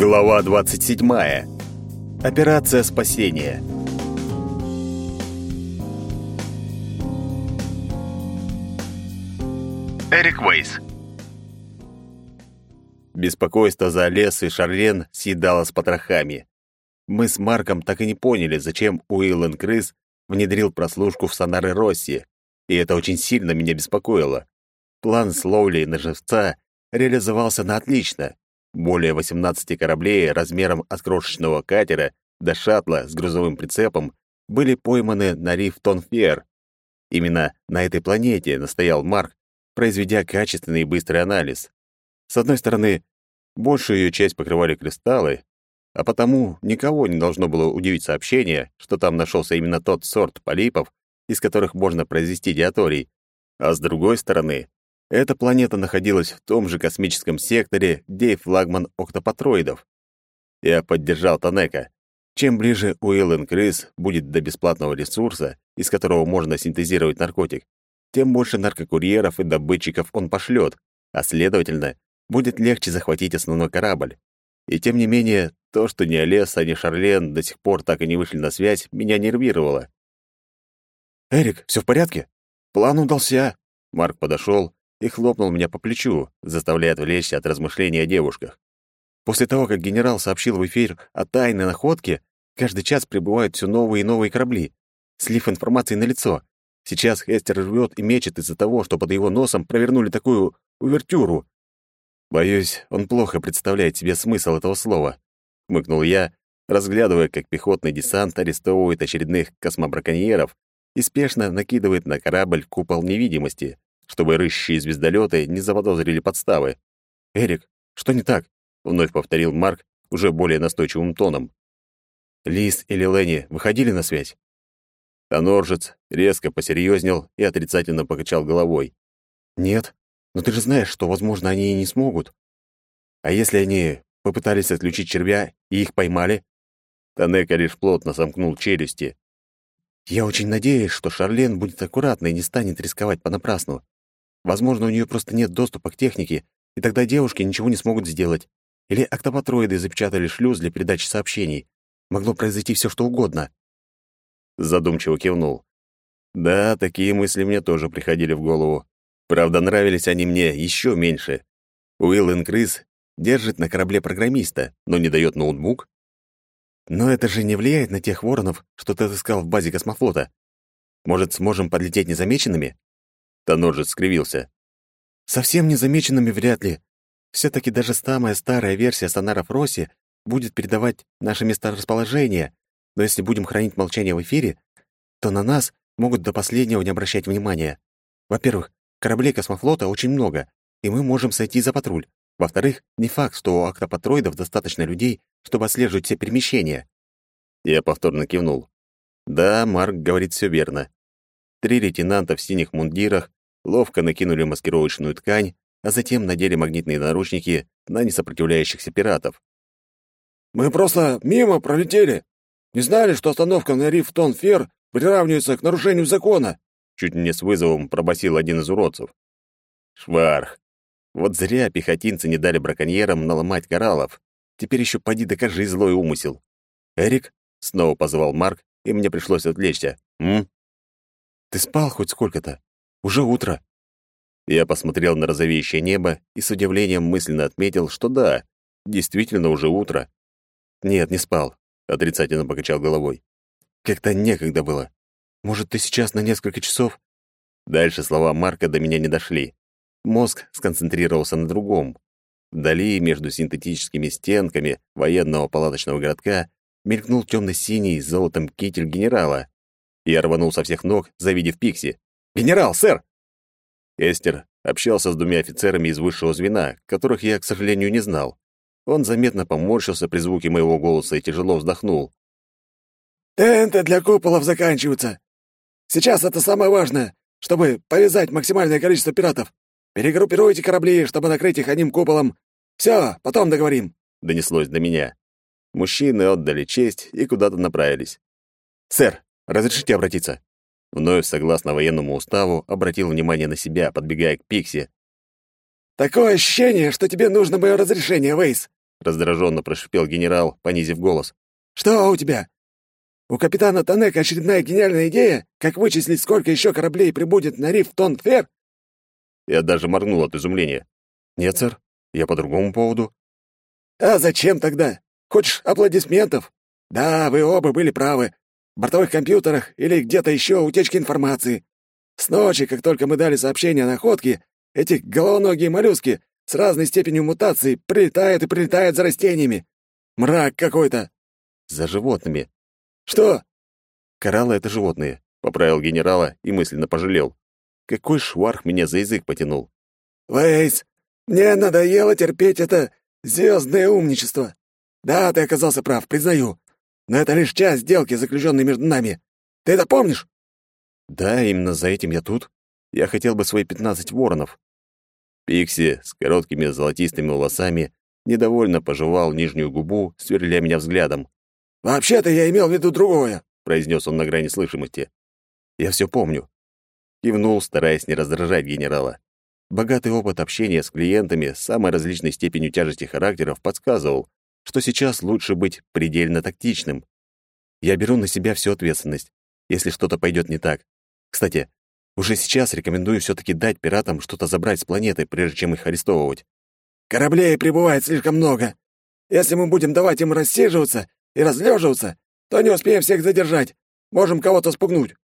Глава 27. Операция спасения. Эрик Вейс. Беспокойство за лес и Шарлен съедало с потрохами. Мы с Марком так и не поняли, зачем Уиллен Крыс внедрил прослушку в сонары Росси, и это очень сильно меня беспокоило. План с ловлей на живца реализовался на отлично. Более 18 кораблей размером от крошечного катера до шаттла с грузовым прицепом были пойманы на риф Тонфер. Именно на этой планете настоял Марк, произведя качественный и быстрый анализ. С одной стороны, большую ее часть покрывали кристаллы, а потому никого не должно было удивить сообщение, что там нашелся именно тот сорт полипов, из которых можно произвести диаторий. А с другой стороны, эта планета находилась в том же космическом секторе, где и флагман октопатроидов. Я поддержал Танека. Чем ближе Уиллен Крыс будет до бесплатного ресурса, из которого можно синтезировать наркотик, тем больше наркокурьеров и добытчиков он пошлет, а, следовательно, будет легче захватить основной корабль. И тем не менее, то, что ни Олеса, ни Шарлен до сих пор так и не вышли на связь, меня нервировало. «Эрик, все в порядке? План удался!» Марк подошел и хлопнул меня по плечу, заставляя отвлечься от размышлений о девушках. После того, как генерал сообщил в эфир о тайной находке, каждый час прибывают все новые и новые корабли. Слив информации на лицо. Сейчас Хестер рвет и мечет из-за того, что под его носом провернули такую увертюру. Боюсь, он плохо представляет себе смысл этого слова. Мыкнул я, разглядывая, как пехотный десант арестовывает очередных космобраконьеров и спешно накидывает на корабль купол невидимости чтобы рыщие звездолеты не заподозрили подставы. «Эрик, что не так?» — вновь повторил Марк уже более настойчивым тоном. «Лис или Ленни выходили на связь?» Тоноржец резко посерьезнел и отрицательно покачал головой. «Нет, но ты же знаешь, что, возможно, они и не смогут. А если они попытались отключить червя и их поймали?» Танека лишь плотно сомкнул челюсти. «Я очень надеюсь, что Шарлен будет аккуратна и не станет рисковать понапрасну. Возможно, у нее просто нет доступа к технике, и тогда девушки ничего не смогут сделать. Или октопатроиды запечатали шлюз для передачи сообщений. Могло произойти все, что угодно. Задумчиво кивнул. Да, такие мысли мне тоже приходили в голову. Правда, нравились они мне еще меньше. Уилл Крис держит на корабле программиста, но не дает ноутбук. Но это же не влияет на тех воронов, что ты отыскал в базе космофлота. Может, сможем подлететь незамеченными? Тоноржец скривился. «Совсем незамеченными вряд ли. Все-таки даже самая старая версия сонаров Росси будет передавать наше месторасположение, но если будем хранить молчание в эфире, то на нас могут до последнего не обращать внимания. Во-первых, кораблей космофлота очень много, и мы можем сойти за патруль. Во-вторых, не факт, что у октопатроидов достаточно людей, чтобы отслеживать все перемещения». Я повторно кивнул. Да, Марк говорит все верно. Три лейтенанта в синих мундирах ловко накинули маскировочную ткань, а затем надели магнитные наручники на несопротивляющихся пиратов. «Мы просто мимо пролетели. Не знали, что остановка на риф Тон-Фер приравнивается к нарушению закона», чуть не с вызовом пробасил один из уродцев. «Шварх! Вот зря пехотинцы не дали браконьерам наломать кораллов. Теперь еще поди докажи злой умысел». «Эрик?» — снова позвал Марк, и мне пришлось отвлечься. «М?» «Ты спал хоть сколько-то?» Уже утро. Я посмотрел на розовеющее небо и с удивлением мысленно отметил, что да, действительно уже утро. Нет, не спал, отрицательно покачал головой. Как-то некогда было. Может, ты сейчас на несколько часов? Дальше слова Марка до меня не дошли. Мозг сконцентрировался на другом. Вдали, между синтетическими стенками военного палаточного городка, мелькнул темно-синий с золотом китель генерала. Я рванул со всех ног, завидев Пикси. «Генерал, сэр!» Эстер общался с двумя офицерами из высшего звена, которых я, к сожалению, не знал. Он заметно поморщился при звуке моего голоса и тяжело вздохнул. «Тенты для куполов заканчиваются. Сейчас это самое важное, чтобы повязать максимальное количество пиратов. Перегруппируйте корабли, чтобы накрыть их одним куполом. Все, потом договорим», — донеслось до меня. Мужчины отдали честь и куда-то направились. «Сэр, разрешите обратиться?» Вновь, согласно военному уставу, обратил внимание на себя, подбегая к Пикси. «Такое ощущение, что тебе нужно мое разрешение, Вейс. — раздраженно прошипел генерал, понизив голос. «Что у тебя? У капитана Танека очередная гениальная идея, как вычислить, сколько еще кораблей прибудет на риф Тон-Фер?» Я даже моргнул от изумления. «Нет, сэр, я по другому поводу». «А зачем тогда? Хочешь аплодисментов? Да, вы оба были правы. Бортовых компьютерах или где-то еще утечки информации. С ночи, как только мы дали сообщение о находке, эти головоногие моллюски с разной степенью мутации прилетают и прилетают за растениями. Мрак какой-то. За животными. Что? Кораллы — это животные, — поправил генерала и мысленно пожалел. Какой шварх меня за язык потянул. Вейс, мне надоело терпеть это звездное умничество. Да, ты оказался прав, признаю. Но это лишь часть сделки, заключенной между нами. Ты это помнишь? Да, именно за этим я тут. Я хотел бы свои пятнадцать воронов. Пикси с короткими золотистыми волосами недовольно пожевал нижнюю губу, сверля меня взглядом. «Вообще-то я имел в виду другое», — произнес он на грани слышимости. «Я все помню». Кивнул, стараясь не раздражать генерала. Богатый опыт общения с клиентами с самой различной степенью тяжести характеров подсказывал, что сейчас лучше быть предельно тактичным. Я беру на себя всю ответственность, если что-то пойдет не так. Кстати, уже сейчас рекомендую все таки дать пиратам что-то забрать с планеты, прежде чем их арестовывать. Кораблей прибывает слишком много. Если мы будем давать им рассиживаться и разлеживаться, то не успеем всех задержать. Можем кого-то спугнуть.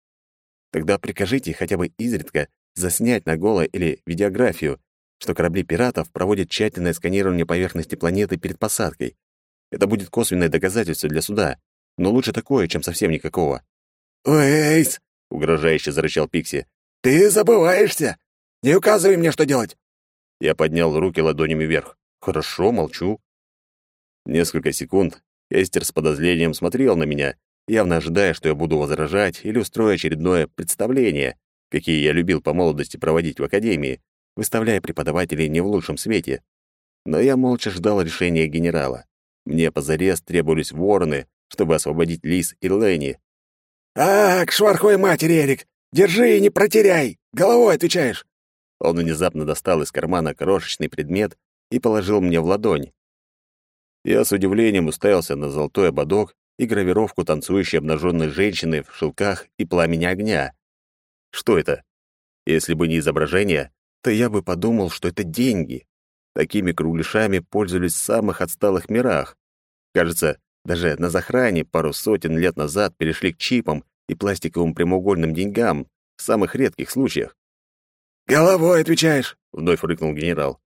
Тогда прикажите хотя бы изредка заснять на голо или видеографию, что корабли пиратов проводят тщательное сканирование поверхности планеты перед посадкой. Это будет косвенное доказательство для суда, но лучше такое, чем совсем никакого. «Уэйс!» — угрожающе зарычал Пикси. «Ты забываешься! Не указывай мне, что делать!» Я поднял руки ладонями вверх. «Хорошо, молчу». Несколько секунд Эстер с подозрением смотрел на меня, явно ожидая, что я буду возражать или устрою очередное представление, какие я любил по молодости проводить в академии, выставляя преподавателей не в лучшем свете. Но я молча ждал решения генерала. Мне позарез требовались вороны, чтобы освободить Лис и Ленни. «Так, швархой матери, Эрик! Держи и не протеряй! Головой отвечаешь!» Он внезапно достал из кармана крошечный предмет и положил мне в ладонь. Я с удивлением уставился на золотой ободок и гравировку танцующей обнаженной женщины в шелках и пламени огня. Что это? Если бы не изображение, то я бы подумал, что это деньги. Такими кругляшами пользовались в самых отсталых мирах. Кажется, даже на захране пару сотен лет назад перешли к чипам и пластиковым прямоугольным деньгам в самых редких случаях. «Головой отвечаешь», — вновь рыкнул генерал.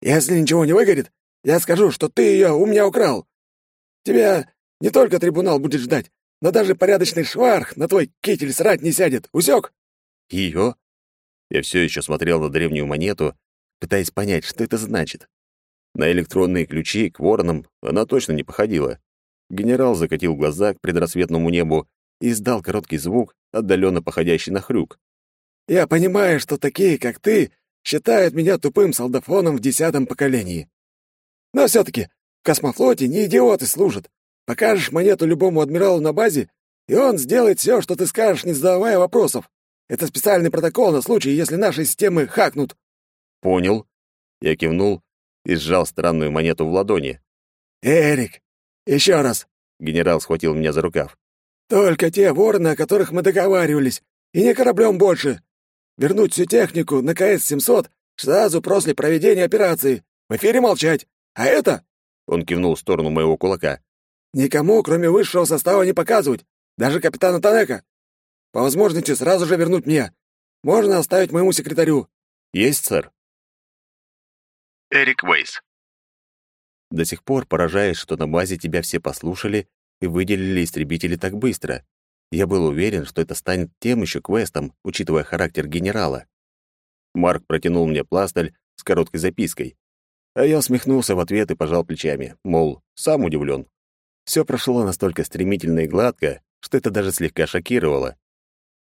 «Если ничего не выгорит, я скажу, что ты ее у меня украл. Тебя не только трибунал будет ждать, но даже порядочный шварх на твой китель срать не сядет. Усек?» «Ее?» Я все еще смотрел на древнюю монету, пытаясь понять, что это значит. На электронные ключи к воронам она точно не походила. Генерал закатил глаза к предрассветному небу и издал короткий звук, отдаленно походящий на хрюк. «Я понимаю, что такие, как ты, считают меня тупым солдафоном в десятом поколении. Но все-таки в космофлоте не идиоты служат. Покажешь монету любому адмиралу на базе, и он сделает все, что ты скажешь, не задавая вопросов. Это специальный протокол на случай, если наши системы хакнут». «Понял». Я кивнул и сжал странную монету в ладони. «Эрик, еще раз!» — генерал схватил меня за рукав. «Только те вороны, о которых мы договаривались, и не кораблем больше. Вернуть всю технику на КС-700 сразу после проведения операции. В эфире молчать. А это...» — он кивнул в сторону моего кулака. «Никому, кроме высшего состава, не показывать. Даже капитана Танека. По возможности сразу же вернуть мне. Можно оставить моему секретарю». «Есть, сэр». Эрик Вейс. До сих пор поражаясь, что на базе тебя все послушали и выделили истребители так быстро. Я был уверен, что это станет тем еще квестом, учитывая характер генерала. Марк протянул мне пластырь с короткой запиской. А я усмехнулся в ответ и пожал плечами, мол, сам удивлен. Все прошло настолько стремительно и гладко, что это даже слегка шокировало.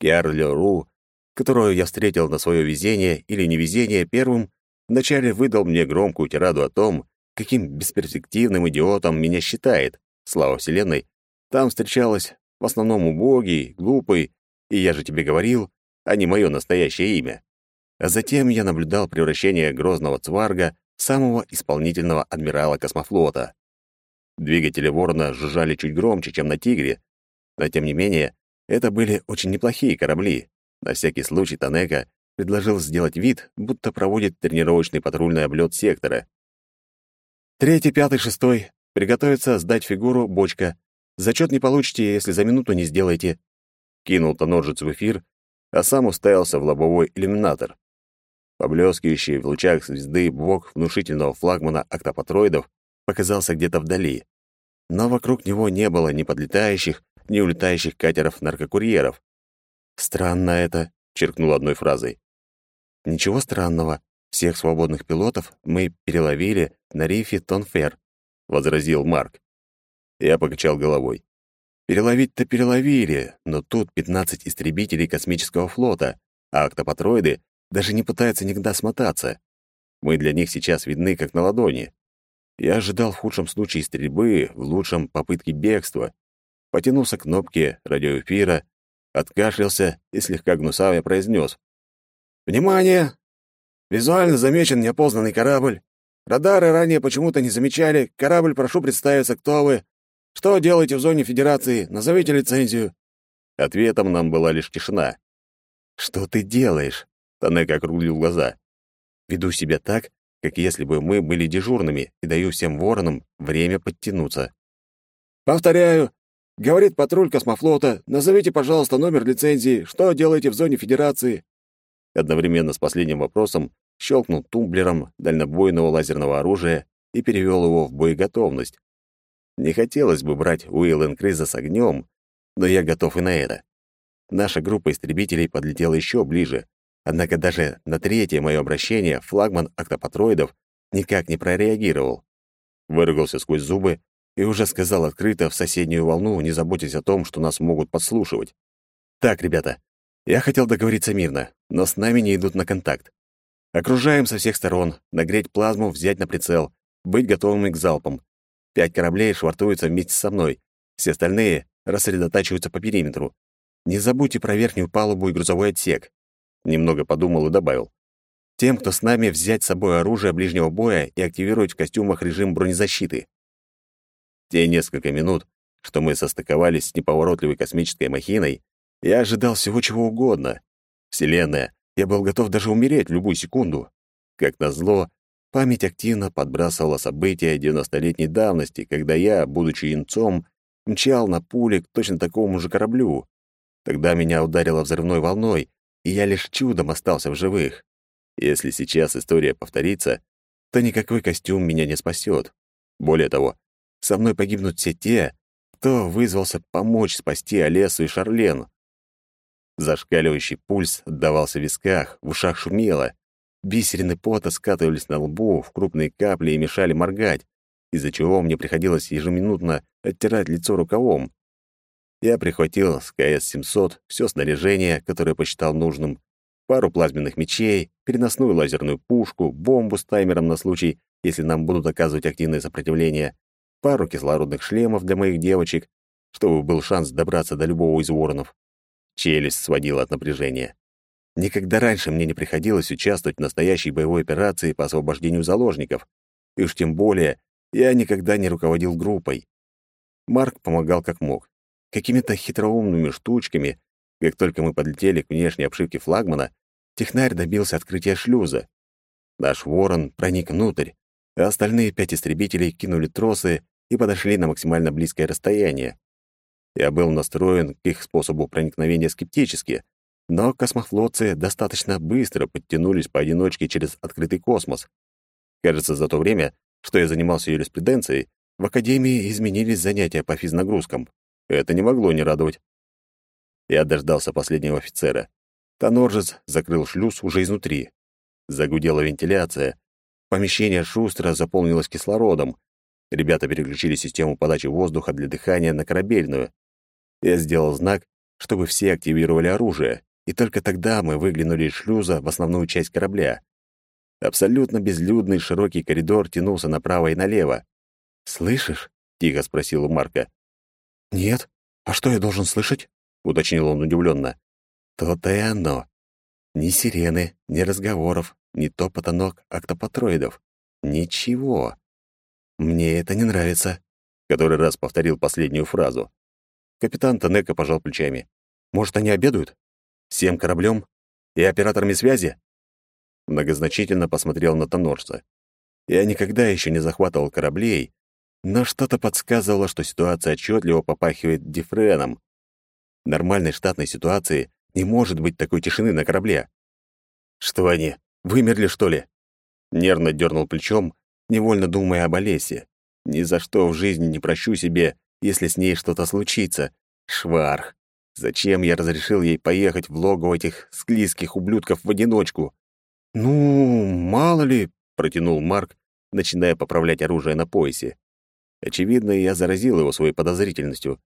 Киарлио Ру, которую я встретил на свое везение или невезение первым, вначале выдал мне громкую тираду о том, каким бесперспективным идиотом меня считает. Слава Вселенной, там встречалась в основном убогий, глупый, и я же тебе говорил, а не мое настоящее имя. А затем я наблюдал превращение грозного цварга в самого исполнительного адмирала космофлота. Двигатели «Ворона» жужжали чуть громче, чем на «Тигре», но, тем не менее, это были очень неплохие корабли. На всякий случай Танека предложил сделать вид, будто проводит тренировочный патрульный облет сектора. «Третий, пятый, шестой. Приготовиться сдать фигуру бочка. Зачет не получите, если за минуту не сделаете». Кинул Тоноржец в эфир, а сам уставился в лобовой иллюминатор. Поблескивающий в лучах звезды бок внушительного флагмана октопатроидов показался где-то вдали. Но вокруг него не было ни подлетающих, ни улетающих катеров-наркокурьеров. «Странно это», — черкнул одной фразой. «Ничего странного. Всех свободных пилотов мы переловили на рифе Тонфер», — возразил Марк. Я покачал головой. «Переловить-то переловили, но тут 15 истребителей космического флота, а октопатроиды даже не пытаются никогда смотаться. Мы для них сейчас видны как на ладони. Я ожидал в худшем случае стрельбы, в лучшем — попытки бегства. Потянулся к кнопке радиоэфира, откашлялся и слегка гнусавя произнес. «Внимание! Визуально замечен неопознанный корабль. Радары ранее почему-то не замечали. Корабль, прошу представиться, кто вы? Что делаете в зоне Федерации? Назовите лицензию». Ответом нам была лишь тишина. «Что ты делаешь?» Танека округлил глаза. «Веду себя так, как если бы мы были дежурными, и даю всем воронам время подтянуться». «Повторяю, — говорит патруль космофлота, — назовите, пожалуйста, номер лицензии, что делаете в зоне Федерации?» Одновременно с последним вопросом щелкнул тумблером дальнобойного лазерного оружия и перевел его в боеготовность. Не хотелось бы брать Уилл Криза с огнем, но я готов и на это. Наша группа истребителей подлетела еще ближе, Однако даже на третье мое обращение флагман октопатроидов никак не прореагировал. Выругался сквозь зубы и уже сказал открыто в соседнюю волну, не заботясь о том, что нас могут подслушивать. «Так, ребята, я хотел договориться мирно, но с нами не идут на контакт. Окружаем со всех сторон, нагреть плазму, взять на прицел, быть готовыми к залпам. Пять кораблей швартуются вместе со мной, все остальные рассредотачиваются по периметру. Не забудьте про верхнюю палубу и грузовой отсек. Немного подумал и добавил. Тем, кто с нами, взять с собой оружие ближнего боя и активировать в костюмах режим бронезащиты. Те несколько минут, что мы состыковались с неповоротливой космической махиной, я ожидал всего чего угодно. Вселенная, я был готов даже умереть в любую секунду. Как назло, память активно подбрасывала события девяностолетней давности, когда я, будучи инцом, мчал на пуле к точно такому же кораблю. Тогда меня ударило взрывной волной, и я лишь чудом остался в живых. Если сейчас история повторится, то никакой костюм меня не спасет. Более того, со мной погибнут все те, кто вызвался помочь спасти Олесу и Шарлен. Зашкаливающий пульс отдавался в висках, в ушах шумело. Бисерины пота скатывались на лбу в крупные капли и мешали моргать, из-за чего мне приходилось ежеминутно оттирать лицо рукавом. Я прихватил с КС-700 все снаряжение, которое посчитал нужным, пару плазменных мечей, переносную лазерную пушку, бомбу с таймером на случай, если нам будут оказывать активное сопротивление, пару кислородных шлемов для моих девочек, чтобы был шанс добраться до любого из воронов. Челюсть сводила от напряжения. Никогда раньше мне не приходилось участвовать в настоящей боевой операции по освобождению заложников, и уж тем более я никогда не руководил группой. Марк помогал как мог. Какими-то хитроумными штучками, как только мы подлетели к внешней обшивке флагмана, технарь добился открытия шлюза. Наш ворон проник внутрь, а остальные пять истребителей кинули тросы и подошли на максимально близкое расстояние. Я был настроен к их способу проникновения скептически, но космофлотцы достаточно быстро подтянулись поодиночке через открытый космос. Кажется, за то время, что я занимался юриспруденцией, в Академии изменились занятия по физнагрузкам. Это не могло не радовать. Я дождался последнего офицера. Тоноржец закрыл шлюз уже изнутри. Загудела вентиляция. Помещение шустро заполнилось кислородом. Ребята переключили систему подачи воздуха для дыхания на корабельную. Я сделал знак, чтобы все активировали оружие, и только тогда мы выглянули из шлюза в основную часть корабля. Абсолютно безлюдный широкий коридор тянулся направо и налево. «Слышишь?» — тихо спросил у Марка. «Нет. А что я должен слышать?» — уточнил он удивленно. «То-то и оно. Ни сирены, ни разговоров, ни топота ног октопатроидов. Ничего. Мне это не нравится. который раз повторил последнюю фразу. Капитан Танека пожал плечами. «Может, они обедают? Всем кораблем? И операторами связи?» Многозначительно посмотрел на Тонорца. Я никогда еще не захватывал кораблей, но что-то подсказывало, что ситуация отчетливо попахивает дифреном. В нормальной штатной ситуации не может быть такой тишины на корабле. «Что они, вымерли, что ли?» Нервно дернул плечом, невольно думая об Олесе. Ни за что в жизни не прощу себе, если с ней что-то случится. Шварх. Зачем я разрешил ей поехать в логово этих склизких ублюдков в одиночку? «Ну, мало ли», — протянул Марк, начиная поправлять оружие на поясе. Очевидно, я заразил его своей подозрительностью.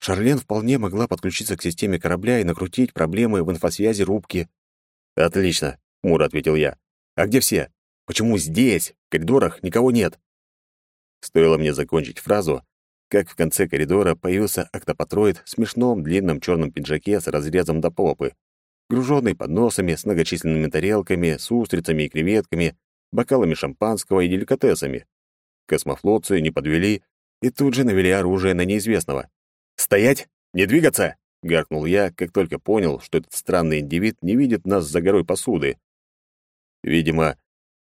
Шарлен вполне могла подключиться к системе корабля и накрутить проблемы в инфосвязи рубки. «Отлично», — хмуро ответил я. «А где все? Почему здесь, в коридорах, никого нет?» Стоило мне закончить фразу, как в конце коридора появился октопатроид в смешном длинном черном пиджаке с разрезом до попы, груженный подносами с многочисленными тарелками, с устрицами и креветками, бокалами шампанского и деликатесами. Космофлотцы не подвели и тут же навели оружие на неизвестного. «Стоять! Не двигаться!» — гаркнул я, как только понял, что этот странный индивид не видит нас за горой посуды. Видимо,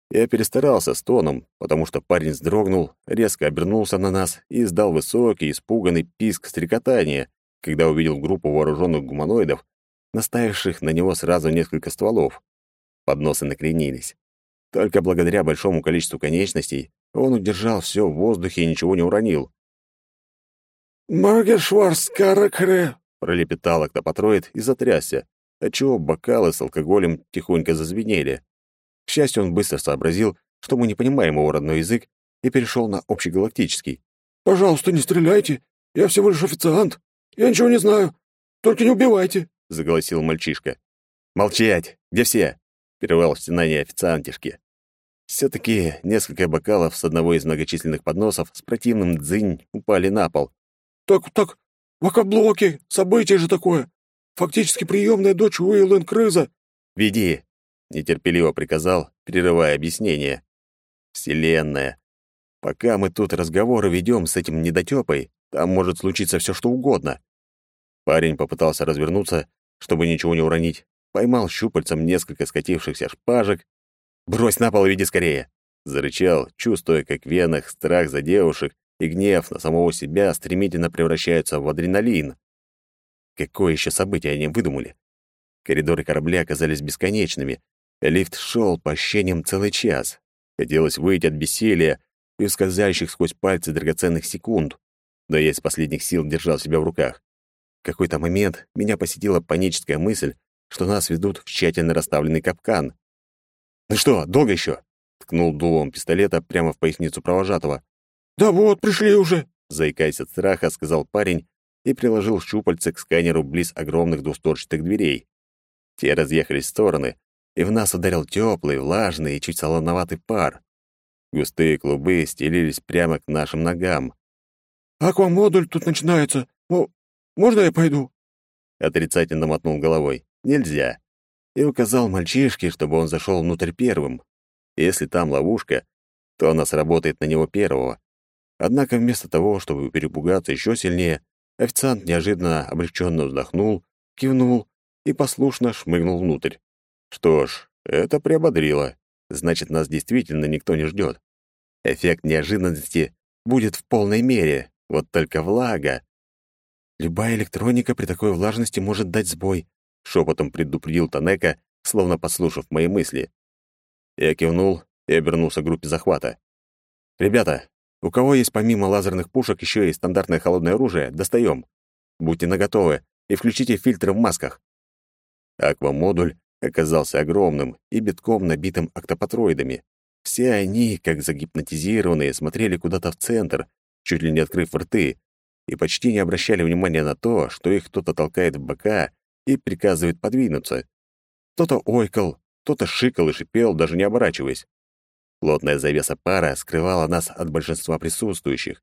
я перестарался с тоном, потому что парень вздрогнул, резко обернулся на нас и издал высокий, испуганный писк стрекотания, когда увидел группу вооруженных гуманоидов, наставивших на него сразу несколько стволов. Подносы накренились. Только благодаря большому количеству конечностей он удержал все в воздухе и ничего не уронил. «Маргешварс каракре!» — пролепетал октопатроид и затрясся, отчего бокалы с алкоголем тихонько зазвенели. К счастью, он быстро сообразил, что мы не понимаем его родной язык, и перешел на общегалактический. «Пожалуйста, не стреляйте! Я всего лишь официант! Я ничего не знаю! Только не убивайте!» — заголосил мальчишка. «Молчать! Где все?» — прервал стенание официантишки. Все-таки несколько бокалов с одного из многочисленных подносов с противным дзынь упали на пол. «Так, так, вакаблоки, событие же такое! Фактически приемная дочь Уиллен Крыза!» «Веди!» — нетерпеливо приказал, прерывая объяснение. «Вселенная! Пока мы тут разговоры ведем с этим недотёпой, там может случиться все что угодно». Парень попытался развернуться, чтобы ничего не уронить, поймал щупальцем несколько скатившихся шпажек «Брось на пол и веди скорее!» Зарычал, чувствуя, как в венах страх за девушек и гнев на самого себя стремительно превращаются в адреналин. Какое еще событие они выдумали? Коридоры корабля оказались бесконечными. Лифт шел по ощущениям целый час. Хотелось выйти от бессилия и ускользающих сквозь пальцы драгоценных секунд. Но я из последних сил держал себя в руках. В какой-то момент меня посетила паническая мысль, что нас ведут в тщательно расставленный капкан. «Ну что, долго еще?» — ткнул дулом пистолета прямо в поясницу провожатого. «Да вот, пришли уже!» — заикаясь от страха, сказал парень и приложил щупальце к сканеру близ огромных двустворчатых дверей. Те разъехались в стороны, и в нас ударил теплый, влажный и чуть солоноватый пар. Густые клубы стелились прямо к нашим ногам. «Аквамодуль тут начинается. Ну, можно я пойду?» Отрицательно мотнул головой. «Нельзя и указал мальчишке, чтобы он зашел внутрь первым. Если там ловушка, то она сработает на него первого. Однако вместо того, чтобы перепугаться еще сильнее, официант неожиданно облегченно вздохнул, кивнул и послушно шмыгнул внутрь. Что ж, это приободрило. Значит, нас действительно никто не ждет. Эффект неожиданности будет в полной мере, вот только влага. Любая электроника при такой влажности может дать сбой, шепотом предупредил Танека, словно послушав мои мысли. Я кивнул и обернулся к группе захвата. «Ребята, у кого есть помимо лазерных пушек еще и стандартное холодное оружие, достаем. Будьте наготовы и включите фильтры в масках». Аквамодуль оказался огромным и битком набитым октопатроидами. Все они, как загипнотизированные, смотрели куда-то в центр, чуть ли не открыв рты, и почти не обращали внимания на то, что их кто-то толкает в бока и приказывает подвинуться. Кто-то ойкал, кто-то шикал и шипел, даже не оборачиваясь. Плотная завеса пара скрывала нас от большинства присутствующих.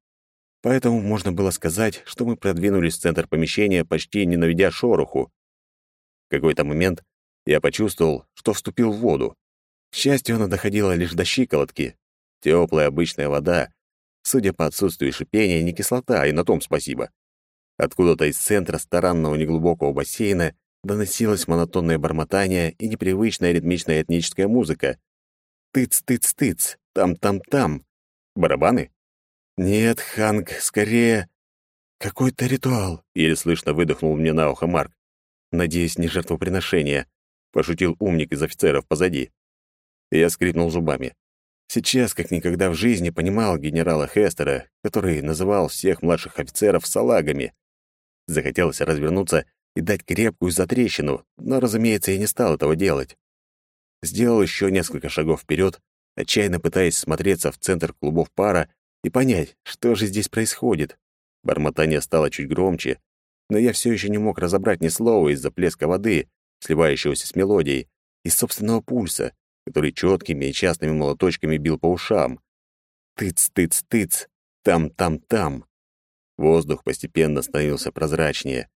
Поэтому можно было сказать, что мы продвинулись в центр помещения, почти не наведя шороху. В какой-то момент я почувствовал, что вступил в воду. К счастью, она доходила лишь до щиколотки. Теплая обычная вода, Судя по отсутствию шипения, не кислота, и на том спасибо. Откуда-то из центра старанного неглубокого бассейна доносилось монотонное бормотание и непривычная ритмичная этническая музыка. Тыц-тыц-тыц, там-там-там. Барабаны? Нет, Ханг, скорее... Какой-то ритуал, еле слышно выдохнул мне на ухо Марк. Надеюсь, не жертвоприношение, пошутил умник из офицеров позади. Я скрипнул зубами. Сейчас, как никогда в жизни, понимал генерала Хестера, который называл всех младших офицеров салагами. Захотелось развернуться и дать крепкую затрещину, но, разумеется, я не стал этого делать. Сделал еще несколько шагов вперед, отчаянно пытаясь смотреться в центр клубов пара и понять, что же здесь происходит. Бормотание стало чуть громче, но я все еще не мог разобрать ни слова из-за плеска воды, сливающегося с мелодией, и собственного пульса, который четкими и частными молоточками бил по ушам. Тыц-тыц-тыц, там-там-там. Воздух постепенно становился прозрачнее.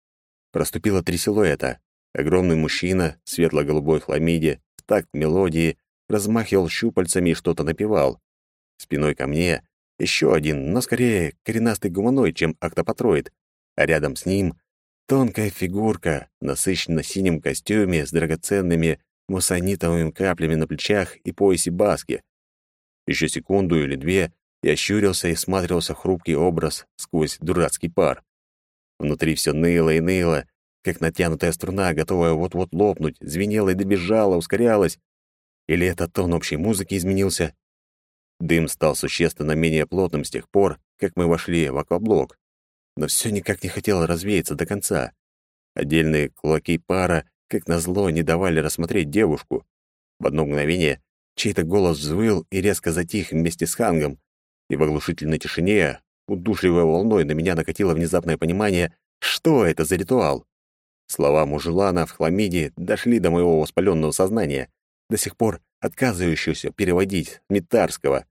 Проступило три силуэта. Огромный мужчина светло-голубой хламиде в такт мелодии размахивал щупальцами и что-то напевал. Спиной ко мне еще один, но скорее коренастый гуманоид, чем октопатроид, а рядом с ним тонкая фигурка насыщенно синем костюме с драгоценными муссонитовыми каплями на плечах и поясе баски. Еще секунду или две я щурился и всматривался в хрупкий образ сквозь дурацкий пар. Внутри все ныло и ныло, как натянутая струна, готовая вот-вот лопнуть, звенела и добежала, ускорялась. Или это тон общей музыки изменился? Дым стал существенно менее плотным с тех пор, как мы вошли в акваблок. Но все никак не хотело развеяться до конца. Отдельные кулаки пара, как назло, не давали рассмотреть девушку. В одно мгновение чей-то голос взвыл и резко затих вместе с Хангом, и в оглушительной тишине удушливой волной на меня накатило внезапное понимание, что это за ритуал. Слова Мужелана в хламиде дошли до моего воспаленного сознания, до сих пор отказывающегося переводить Митарского.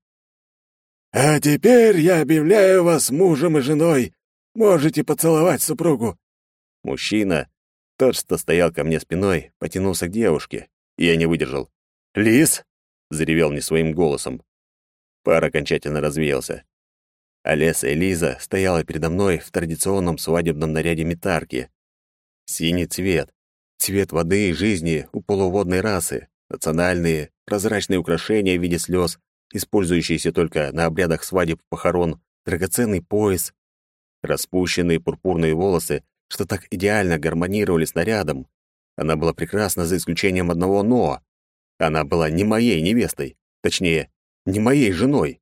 «А теперь я объявляю вас мужем и женой. Можете поцеловать супругу». Мужчина, тот, что стоял ко мне спиной, потянулся к девушке, и я не выдержал. «Лис!» — заревел не своим голосом. Пар окончательно развеялся. Олеса и Лиза стояла передо мной в традиционном свадебном наряде метарки. Синий цвет, цвет воды и жизни у полуводной расы, национальные, прозрачные украшения в виде слез, использующиеся только на обрядах свадеб похорон, драгоценный пояс, распущенные пурпурные волосы, что так идеально гармонировали с нарядом. Она была прекрасна за исключением одного «но». Она была не моей невестой, точнее, не моей женой.